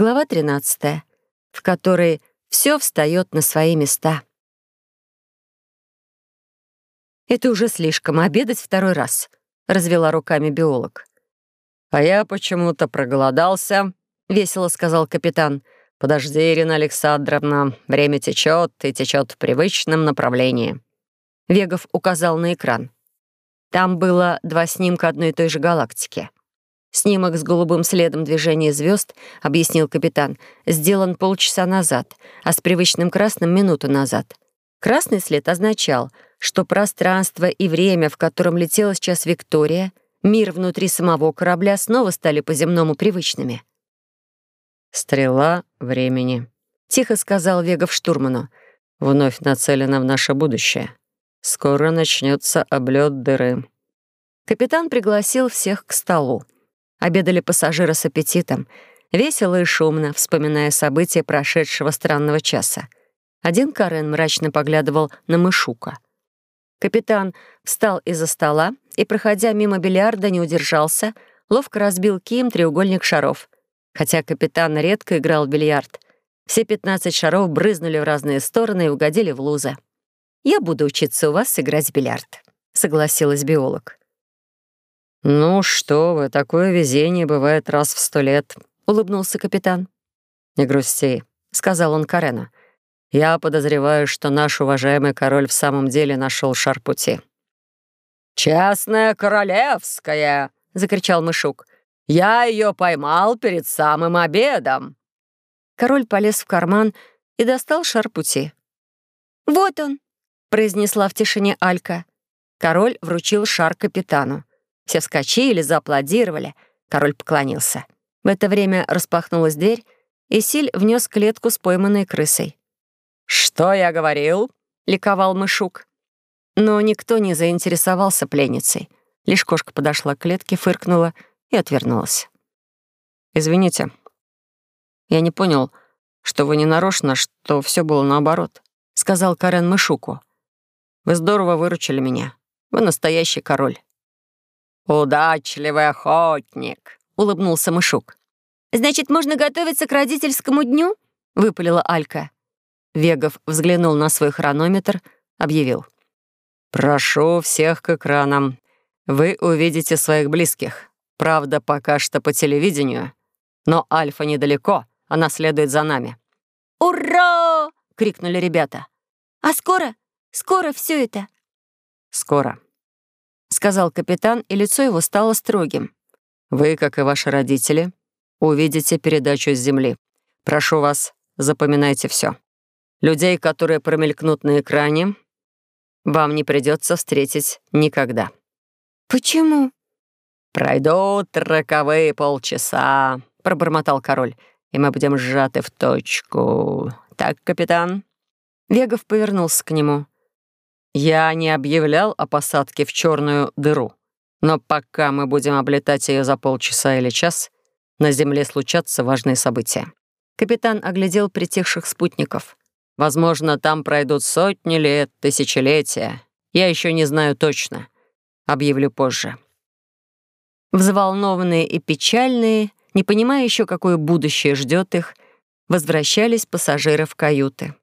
Глава 13, в которой все встает на свои места. «Это уже слишком, обедать второй раз», — развела руками биолог. «А я почему-то проголодался», — весело сказал капитан. «Подожди, Ирина Александровна, время течет и течет в привычном направлении». Вегов указал на экран. Там было два снимка одной и той же галактики. Снимок с голубым следом движения звезд, объяснил капитан, сделан полчаса назад, а с привычным красным — минуту назад. Красный след означал, что пространство и время, в котором летела сейчас Виктория, мир внутри самого корабля снова стали по-земному привычными. «Стрела времени», — тихо сказал Вегов штурману, «вновь нацелена в наше будущее. Скоро начнется облет дыры». Капитан пригласил всех к столу. Обедали пассажиры с аппетитом, весело и шумно, вспоминая события прошедшего странного часа. Один Карен мрачно поглядывал на Мышука. Капитан встал из-за стола и, проходя мимо бильярда, не удержался, ловко разбил кием треугольник шаров. Хотя капитан редко играл в бильярд, все 15 шаров брызнули в разные стороны и угодили в лузы. «Я буду учиться у вас играть в бильярд», — согласилась биолог. «Ну что вы, такое везение бывает раз в сто лет», — улыбнулся капитан. «Не грусти», — сказал он Карену. «Я подозреваю, что наш уважаемый король в самом деле нашел шар пути». «Честная королевская!» — закричал Мышук. «Я ее поймал перед самым обедом!» Король полез в карман и достал шар пути. «Вот он!» — произнесла в тишине Алька. Король вручил шар капитану. Все вскочили, зааплодировали. Король поклонился. В это время распахнулась дверь, и Силь внес клетку с пойманной крысой. «Что я говорил?» — ликовал мышук. Но никто не заинтересовался пленницей. Лишь кошка подошла к клетке, фыркнула и отвернулась. «Извините, я не понял, что вы не нарочно, что все было наоборот», — сказал Карен Мышуку. «Вы здорово выручили меня. Вы настоящий король». «Удачливый охотник», — улыбнулся Мышук. «Значит, можно готовиться к родительскому дню?» — выпалила Алька. Вегов взглянул на свой хронометр, объявил. «Прошу всех к экранам. Вы увидите своих близких. Правда, пока что по телевидению. Но Альфа недалеко, она следует за нами». «Ура!» — крикнули ребята. «А скоро? Скоро все это?» «Скоро», — сказал капитан, и лицо его стало строгим. «Вы, как и ваши родители, увидите передачу с Земли. Прошу вас, запоминайте все. Людей, которые промелькнут на экране, вам не придется встретить никогда». «Почему?» «Пройдут роковые полчаса», — пробормотал король, «и мы будем сжаты в точку. Так, капитан?» Вегов повернулся к нему. Я не объявлял о посадке в черную дыру, но пока мы будем облетать ее за полчаса или час, на Земле случатся важные события. Капитан оглядел притихших спутников. Возможно, там пройдут сотни лет, тысячелетия. Я еще не знаю точно. Объявлю позже. Взволнованные и печальные, не понимая еще, какое будущее ждет их, возвращались пассажиры в каюты.